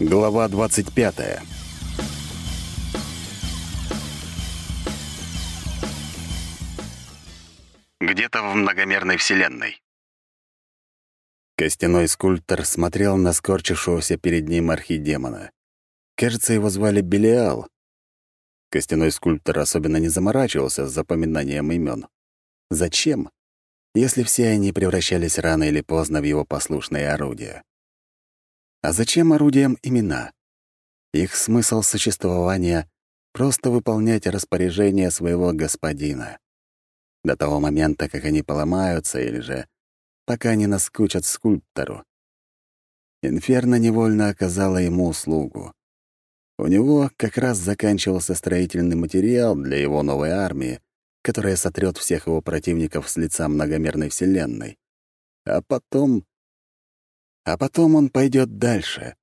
Глава 25. Где-то в многомерной вселенной. Костяной скульптор смотрел на скорчившегося перед ним архидемона. Кажется, его звали Белиал. Костяной скульптор особенно не заморачивался с запоминанием имен. Зачем? Если все они превращались рано или поздно в его послушные орудия. А зачем орудиям имена? Их смысл существования — просто выполнять распоряжение своего господина. До того момента, как они поломаются, или же пока не наскучат скульптору. Инферно невольно оказала ему услугу. У него как раз заканчивался строительный материал для его новой армии, которая сотрет всех его противников с лица многомерной вселенной. А потом а потом он пойдет дальше.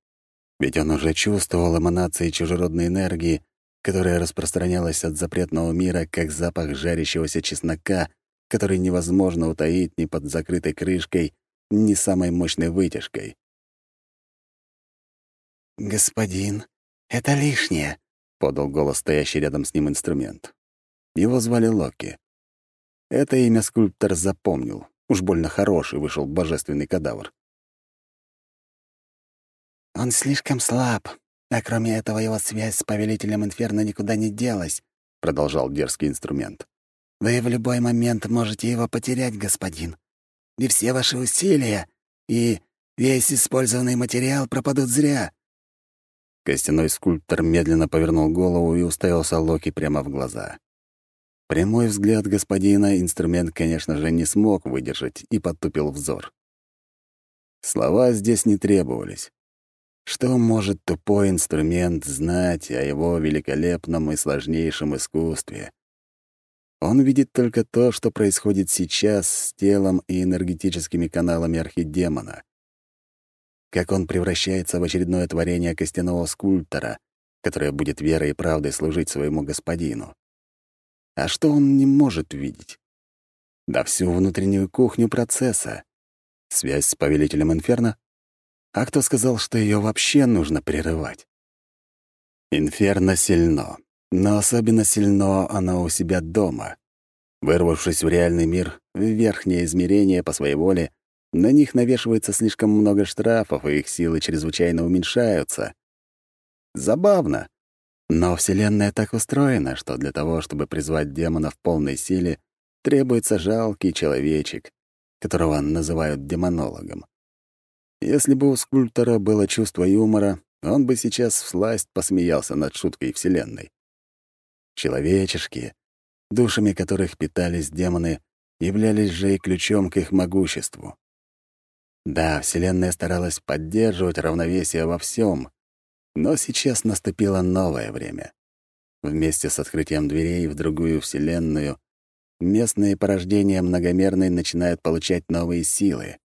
Ведь он уже чувствовал эманации чужеродной энергии, которая распространялась от запретного мира, как запах жарящегося чеснока, который невозможно утаить ни под закрытой крышкой, ни самой мощной вытяжкой. «Господин, это лишнее», — подал голос стоящий рядом с ним инструмент. Его звали Локи. Это имя скульптор запомнил. Уж больно хороший вышел божественный кадавр. «Он слишком слаб, а кроме этого его связь с повелителем Инферно никуда не делась», — продолжал дерзкий инструмент. «Вы в любой момент можете его потерять, господин. И все ваши усилия, и весь использованный материал пропадут зря». Костяной скульптор медленно повернул голову и уставился Локи прямо в глаза. Прямой взгляд господина инструмент, конечно же, не смог выдержать и подтупил взор. Слова здесь не требовались. Что может тупой инструмент знать о его великолепном и сложнейшем искусстве? Он видит только то, что происходит сейчас с телом и энергетическими каналами архидемона. Как он превращается в очередное творение костяного скульптора, которое будет верой и правдой служить своему господину. А что он не может видеть? Да всю внутреннюю кухню процесса. Связь с повелителем Инферно? А кто сказал, что ее вообще нужно прерывать? Инферно сильно, но особенно сильно оно у себя дома. Вырвавшись в реальный мир, в верхнее измерение по своей воле, на них навешивается слишком много штрафов, и их силы чрезвычайно уменьшаются. Забавно. Но Вселенная так устроена, что для того, чтобы призвать демона в полной силе, требуется жалкий человечек, которого называют демонологом. Если бы у скульптора было чувство юмора, он бы сейчас всласть посмеялся над шуткой Вселенной. Человечешки, душами которых питались демоны, являлись же и ключом к их могуществу. Да, Вселенная старалась поддерживать равновесие во всем, но сейчас наступило новое время. Вместе с открытием дверей в другую Вселенную местные порождения многомерной начинают получать новые силы.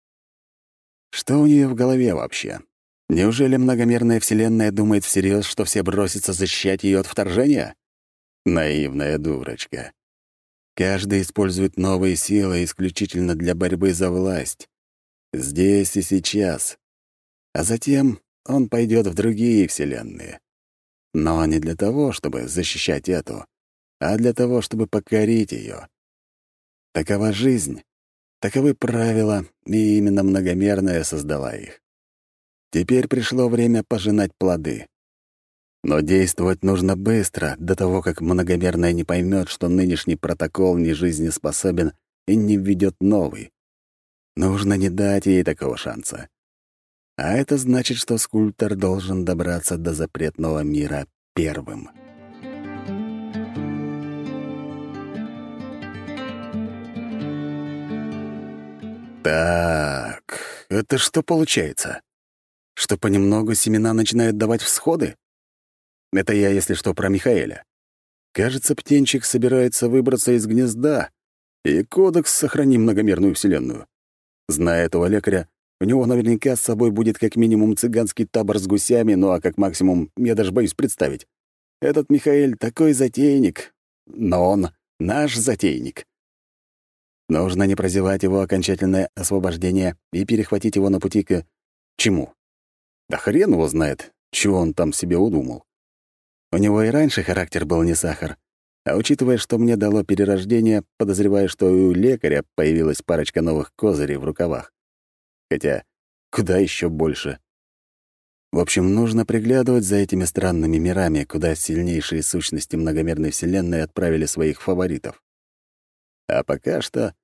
Что у нее в голове вообще? Неужели многомерная вселенная думает всерьез, что все бросятся защищать ее от вторжения? Наивная дурочка. Каждый использует новые силы исключительно для борьбы за власть. Здесь и сейчас. А затем он пойдет в другие вселенные. Но не для того, чтобы защищать эту, а для того, чтобы покорить ее. Такова жизнь, Таковы правила, и именно многомерная создала их. Теперь пришло время пожинать плоды. Но действовать нужно быстро, до того, как многомерная не поймет, что нынешний протокол не жизнеспособен и не введет новый. Нужно не дать ей такого шанса. А это значит, что скульптор должен добраться до запретного мира первым. Так, это что получается? Что понемногу семена начинают давать всходы? Это я, если что, про Михаэля. Кажется, птенчик собирается выбраться из гнезда, и кодекс сохрани многомерную вселенную. Зная этого лекаря, у него наверняка с собой будет как минимум цыганский табор с гусями, ну а как максимум, я даже боюсь представить. Этот Михаэль такой затейник, но он наш затейник. Нужно не прозевать его окончательное освобождение и перехватить его на пути к... чему? Да хрен его знает. Чего он там себе удумал? У него и раньше характер был не сахар. А учитывая, что мне дало перерождение, подозреваю, что и у лекаря появилась парочка новых козырей в рукавах. Хотя куда еще больше? В общем, нужно приглядывать за этими странными мирами, куда сильнейшие сущности многомерной Вселенной отправили своих фаворитов. А пока что...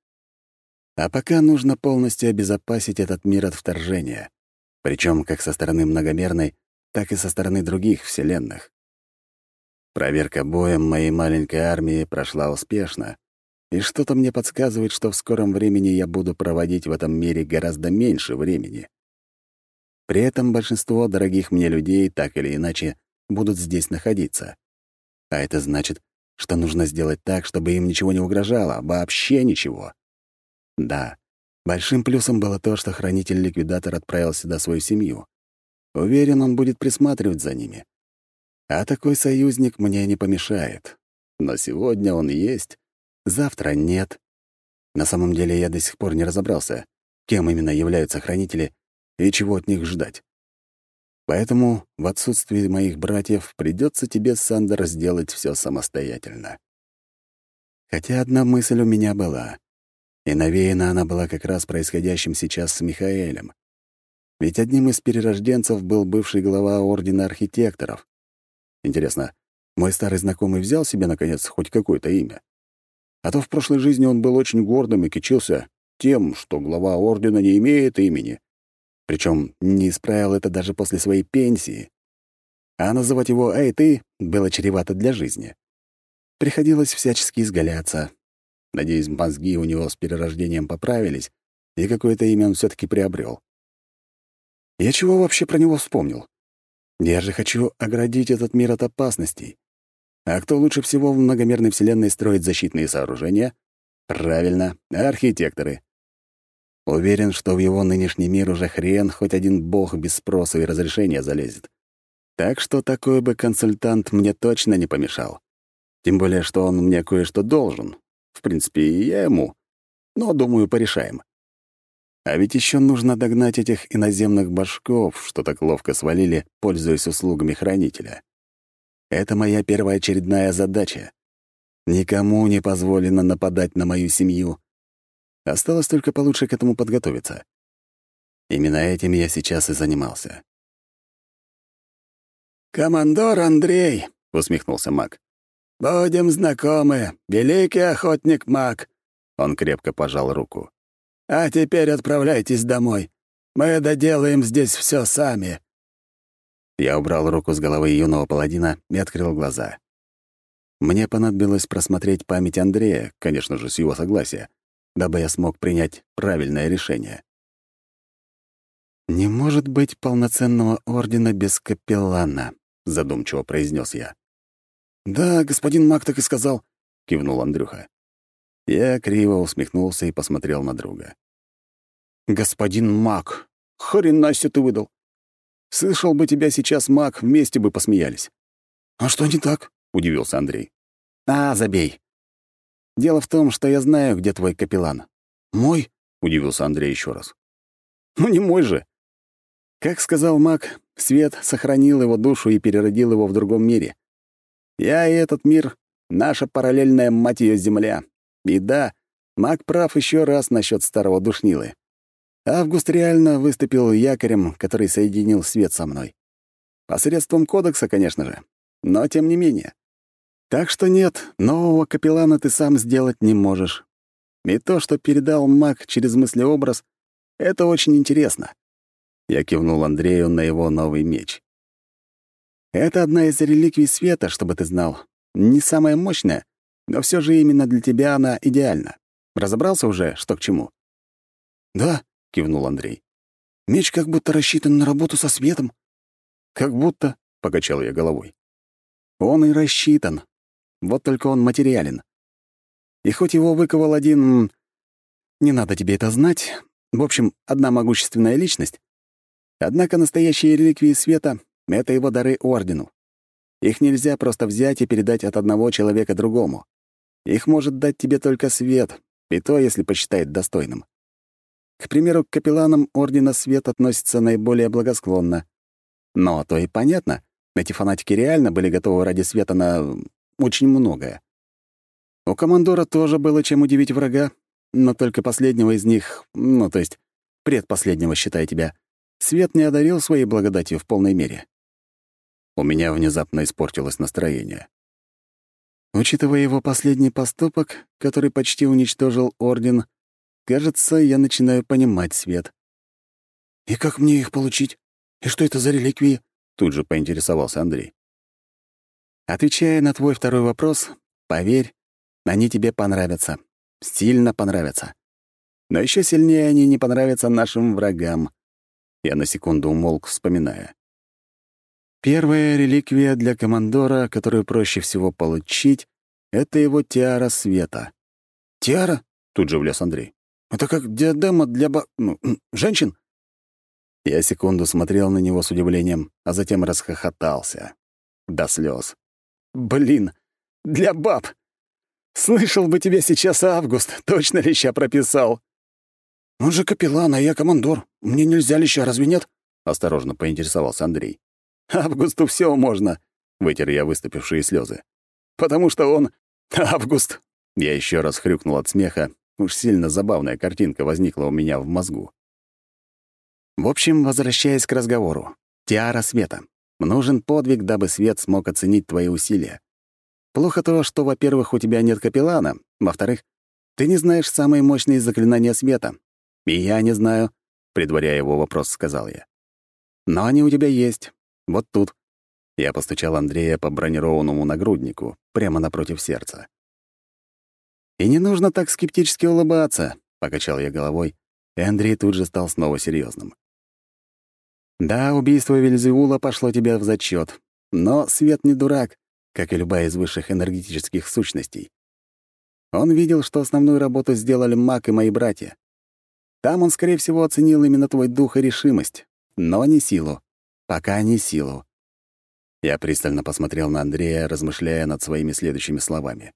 А пока нужно полностью обезопасить этот мир от вторжения. Причем как со стороны многомерной, так и со стороны других вселенных. Проверка боем моей маленькой армии прошла успешно, и что-то мне подсказывает, что в скором времени я буду проводить в этом мире гораздо меньше времени. При этом большинство дорогих мне людей так или иначе будут здесь находиться. А это значит, что нужно сделать так, чтобы им ничего не угрожало, вообще ничего. Да, большим плюсом было то, что хранитель-ликвидатор отправил сюда свою семью. Уверен, он будет присматривать за ними. А такой союзник мне не помешает. Но сегодня он есть, завтра нет. На самом деле я до сих пор не разобрался, кем именно являются хранители и чего от них ждать. Поэтому в отсутствии моих братьев придется тебе, Сандер, сделать все самостоятельно. Хотя одна мысль у меня была, и навеяна она была как раз происходящим сейчас с Михаэлем. Ведь одним из перерожденцев был бывший глава Ордена Архитекторов. Интересно, мой старый знакомый взял себе, наконец, хоть какое-то имя? А то в прошлой жизни он был очень гордым и кичился тем, что глава Ордена не имеет имени. Причем не исправил это даже после своей пенсии. А называть его «Эй, ты» было чревато для жизни. Приходилось всячески изгаляться. Надеюсь, мозги у него с перерождением поправились, и какое-то имя он все таки приобрел. Я чего вообще про него вспомнил? Я же хочу оградить этот мир от опасностей. А кто лучше всего в многомерной вселенной строит защитные сооружения? Правильно, архитекторы. Уверен, что в его нынешний мир уже хрен хоть один бог без спроса и разрешения залезет. Так что такой бы консультант мне точно не помешал. Тем более, что он мне кое-что должен. В принципе, и я ему. Но, думаю, порешаем. А ведь еще нужно догнать этих иноземных башков, что так ловко свалили, пользуясь услугами хранителя. Это моя первоочередная задача. Никому не позволено нападать на мою семью, Осталось только получше к этому подготовиться. Именно этим я сейчас и занимался. «Командор Андрей», — усмехнулся маг. «Будем знакомы, великий охотник маг». Он крепко пожал руку. «А теперь отправляйтесь домой. Мы доделаем здесь все сами». Я убрал руку с головы юного паладина и открыл глаза. Мне понадобилось просмотреть память Андрея, конечно же, с его согласия, дабы я смог принять правильное решение. «Не может быть полноценного ордена без капеллана», — задумчиво произнес я. «Да, господин Мак так и сказал», — кивнул Андрюха. Я криво усмехнулся и посмотрел на друга. «Господин Мак, хрена себе ты выдал. Слышал бы тебя сейчас Мак, вместе бы посмеялись». «А что не так?» — удивился Андрей. «А, забей. Дело в том, что я знаю, где твой капеллан». «Мой?» — удивился Андрей еще раз. «Ну, не мой же». Как сказал маг, свет сохранил его душу и переродил его в другом мире. Я и этот мир — наша параллельная, мать ее, земля. И да, маг прав еще раз насчет старого душнилы. Август реально выступил якорем, который соединил свет со мной. Посредством кодекса, конечно же, но тем не менее. Так что нет, нового капеллана ты сам сделать не можешь. И то, что передал маг через мыслеобраз, это очень интересно. Я кивнул Андрею на его новый меч. Это одна из реликвий света, чтобы ты знал. Не самая мощная, но все же именно для тебя она идеальна. Разобрался уже, что к чему? «Да», — кивнул Андрей. «Меч как будто рассчитан на работу со светом». «Как будто», — покачал я головой. «Он и рассчитан, вот только он материален. И хоть его выковал один... Не надо тебе это знать. В общем, одна могущественная личность. Однако настоящие реликвии света — это его дары Ордену. Их нельзя просто взять и передать от одного человека другому. Их может дать тебе только свет, и то, если посчитает достойным. К примеру, к капелланам Ордена Свет относится наиболее благосклонно. Но то и понятно. Эти фанатики реально были готовы ради света на очень многое. У командора тоже было чем удивить врага, но только последнего из них, ну, то есть предпоследнего, считай тебя, свет не одарил своей благодатью в полной мере. У меня внезапно испортилось настроение. Учитывая его последний поступок, который почти уничтожил Орден, кажется, я начинаю понимать свет. «И как мне их получить? И что это за реликвии?» — тут же поинтересовался Андрей. Отвечая на твой второй вопрос, поверь, они тебе понравятся. Сильно понравятся. Но еще сильнее они не понравятся нашим врагам. Я на секунду умолк, вспоминая. Первая реликвия для командора, которую проще всего получить, — это его тиара света. «Тиара?» — тут же влез Андрей. «Это как диадема для ба... Ну, женщин?» Я секунду смотрел на него с удивлением, а затем расхохотался. До слез. «Блин, для баб! Слышал бы тебе сейчас Август, точно леща прописал!» «Он же капеллан, а я командор. Мне нельзя леща, разве нет?» — осторожно поинтересовался Андрей. «Августу все можно», — вытер я выступившие слезы. «Потому что он... Август!» Я еще раз хрюкнул от смеха. Уж сильно забавная картинка возникла у меня в мозгу. В общем, возвращаясь к разговору. Тиара света. Нужен подвиг, дабы свет смог оценить твои усилия. Плохо то, что, во-первых, у тебя нет капеллана, во-вторых, ты не знаешь самые мощные заклинания света. И я не знаю, предваряя его вопрос, сказал я. Но они у тебя есть. Вот тут. Я постучал Андрея по бронированному нагруднику, прямо напротив сердца. «И не нужно так скептически улыбаться», — покачал я головой, и Андрей тут же стал снова серьезным. «Да, убийство Вельзеула пошло тебе в зачет, но Свет не дурак, как и любая из высших энергетических сущностей. Он видел, что основную работу сделали маг и мои братья. Там он, скорее всего, оценил именно твой дух и решимость, но не силу. Пока не силу. Я пристально посмотрел на Андрея, размышляя над своими следующими словами.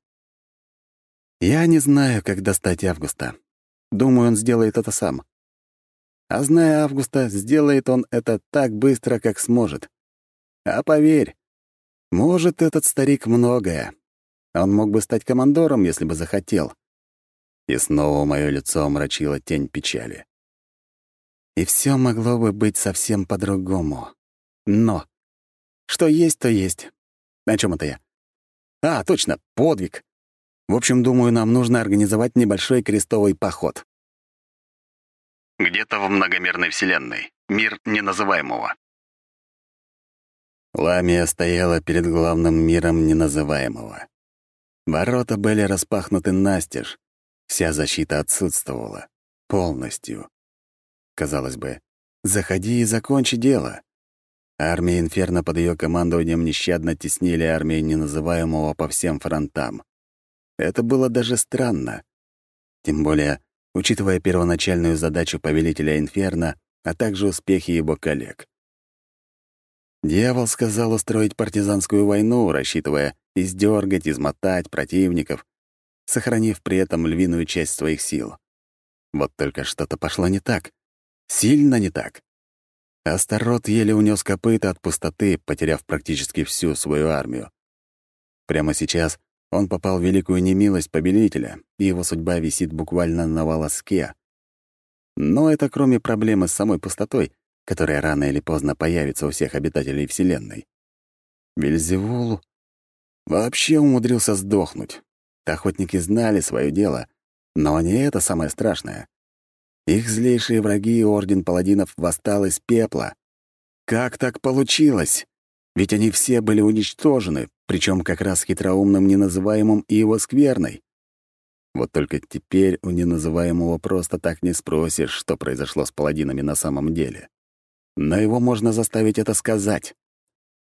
«Я не знаю, как достать Августа. Думаю, он сделает это сам. А зная Августа, сделает он это так быстро, как сможет. А поверь, может этот старик многое. Он мог бы стать командором, если бы захотел». И снова мое лицо омрачило тень печали. И все могло бы быть совсем по-другому. Но что есть, то есть. О чем это я? А, точно, подвиг. В общем, думаю, нам нужно организовать небольшой крестовый поход. Где-то в многомерной вселенной. Мир неназываемого. Ламия стояла перед главным миром неназываемого. Ворота были распахнуты настежь. Вся защита отсутствовала. Полностью. Казалось бы, заходи и закончи дело. Армия Инферно под ее командованием нещадно теснили армию неназываемого по всем фронтам. Это было даже странно. Тем более, учитывая первоначальную задачу повелителя Инферно, а также успехи его коллег. Дьявол сказал устроить партизанскую войну, рассчитывая издергать, измотать противников, сохранив при этом львиную часть своих сил. Вот только что-то пошло не так. Сильно не так. Астарот еле унес копыта от пустоты, потеряв практически всю свою армию. Прямо сейчас он попал в великую немилость победителя, и его судьба висит буквально на волоске. Но это кроме проблемы с самой пустотой, которая рано или поздно появится у всех обитателей Вселенной. Вельзевул вообще умудрился сдохнуть. Охотники знали свое дело, но не это самое страшное. Их злейшие враги, Орден Паладинов, восстал из пепла. Как так получилось? Ведь они все были уничтожены, причем как раз хитроумным неназываемым и его скверной. Вот только теперь у неназываемого просто так не спросишь, что произошло с паладинами на самом деле. Но его можно заставить это сказать.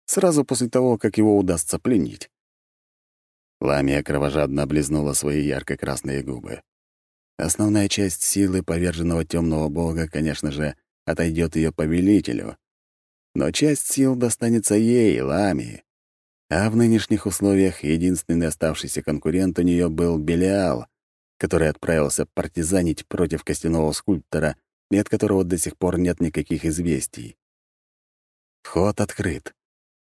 Сразу после того, как его удастся пленить. Ламия кровожадно облизнула свои ярко-красные губы. Основная часть силы поверженного темного бога, конечно же, отойдет ее повелителю. Но часть сил достанется ей, Ламии. А в нынешних условиях единственный оставшийся конкурент у нее был Белиал, который отправился партизанить против костяного скульптора и от которого до сих пор нет никаких известий. Вход открыт.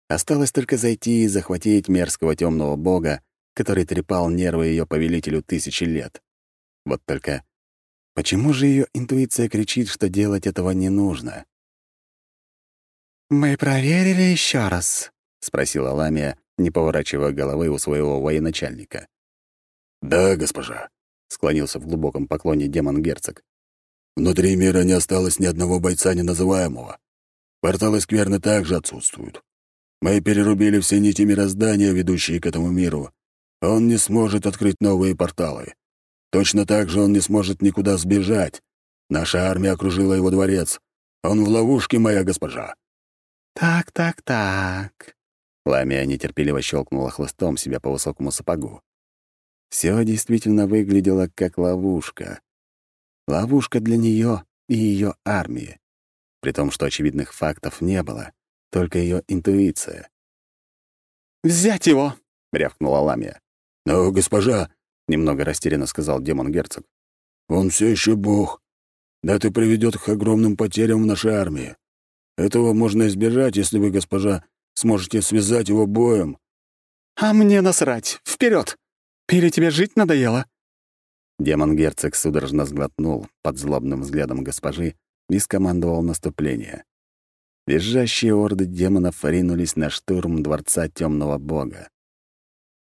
Осталось только зайти и захватить мерзкого темного бога, который трепал нервы ее повелителю тысячи лет. Вот только почему же ее интуиция кричит, что делать этого не нужно? «Мы проверили еще раз», — спросила Ламия, не поворачивая головы у своего военачальника. «Да, госпожа», — склонился в глубоком поклоне демон-герцог. «Внутри мира не осталось ни одного бойца неназываемого. Порталы скверны также отсутствуют. Мы перерубили все нити мироздания, ведущие к этому миру. Он не сможет открыть новые порталы. Точно так же он не сможет никуда сбежать. Наша армия окружила его дворец. Он в ловушке, моя госпожа». «Так, так, так». Ламия нетерпеливо щелкнула хлыстом себя по высокому сапогу. Все действительно выглядело как ловушка. Ловушка для нее и ее армии. При том, что очевидных фактов не было, только ее интуиция. «Взять его!» — рявкнула Ламия. «Но, госпожа!» — немного растерянно сказал демон-герцог. «Он все еще бог. Да это приведет к огромным потерям в нашей армии. Этого можно избежать, если вы, госпожа, сможете связать его боем». «А мне насрать! Вперед! Или тебе жить надоело?» Демон-герцог судорожно сглотнул под злобным взглядом госпожи и скомандовал наступление. Визжащие орды демонов ринулись на штурм дворца темного бога.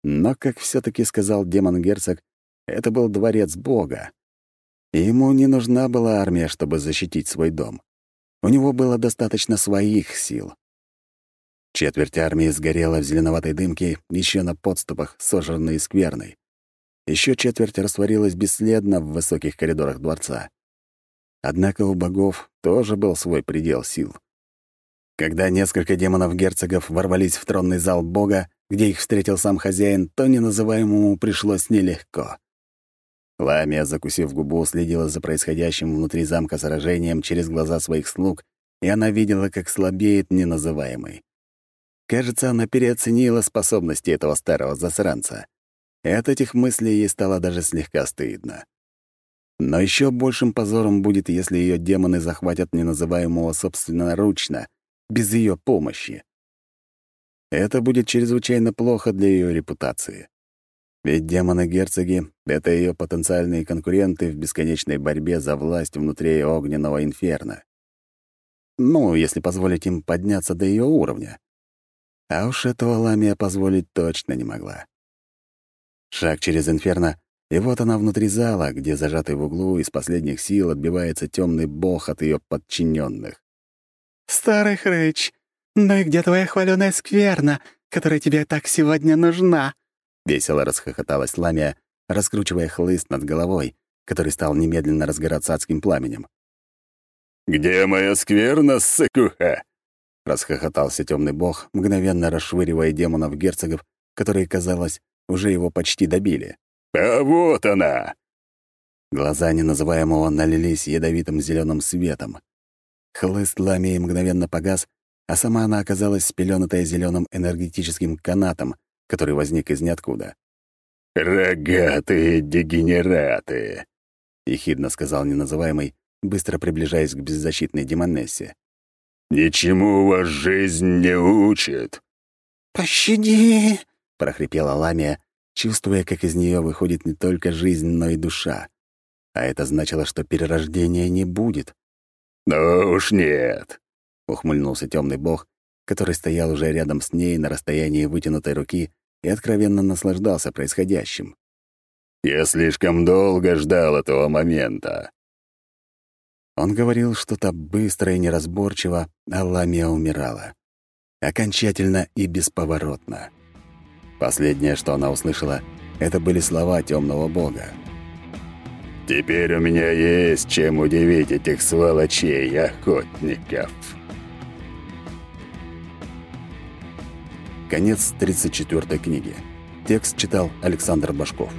Но, как все таки сказал демон-герцог, это был дворец бога. И ему не нужна была армия, чтобы защитить свой дом. У него было достаточно своих сил. Четверть армии сгорела в зеленоватой дымке, еще на подступах, сожранной и скверной. Еще четверть растворилась бесследно в высоких коридорах дворца. Однако у богов тоже был свой предел сил. Когда несколько демонов-герцогов ворвались в тронный зал бога, где их встретил сам хозяин, то неназываемому пришлось нелегко. Ламия, закусив губу, следила за происходящим внутри замка сражением через глаза своих слуг, и она видела, как слабеет неназываемый. Кажется, она переоценила способности этого старого засранца. И от этих мыслей ей стало даже слегка стыдно. Но еще большим позором будет, если ее демоны захватят неназываемого собственноручно — без ее помощи. Это будет чрезвычайно плохо для ее репутации. Ведь демоны-герцоги — это ее потенциальные конкуренты в бесконечной борьбе за власть внутри огненного инферно. Ну, если позволить им подняться до ее уровня. А уж этого Ламия позволить точно не могла. Шаг через инферно, и вот она внутри зала, где, зажатый в углу, из последних сил отбивается темный бог от ее подчиненных. «Старый хрыч, ну и где твоя хваленая скверна, которая тебе так сегодня нужна?» Весело расхохоталась Ламия, раскручивая хлыст над головой, который стал немедленно разгораться адским пламенем. «Где моя скверна, сыкуха?» Расхохотался темный бог, мгновенно расшвыривая демонов-герцогов, которые, казалось, уже его почти добили. «А вот она!» Глаза неназываемого налились ядовитым зеленым светом. Хлыст ламии мгновенно погас, а сама она оказалась спеленутая зеленым энергетическим канатом, который возник из ниоткуда. «Рогатые дегенераты!» — ехидно сказал неназываемый, быстро приближаясь к беззащитной демонессе. «Ничему вас жизнь не учит!» «Пощади!» — прохрипела Ламия, чувствуя, как из нее выходит не только жизнь, но и душа. А это значило, что перерождения не будет. «Ну уж нет», — ухмыльнулся темный бог, который стоял уже рядом с ней на расстоянии вытянутой руки и откровенно наслаждался происходящим. «Я слишком долго ждал этого момента». Он говорил что-то быстро и неразборчиво, а Ламия умирала. Окончательно и бесповоротно. Последнее, что она услышала, это были слова темного бога. Теперь у меня есть чем удивить этих сволочей, охотников. Конец 34 книги. Текст читал Александр Башков.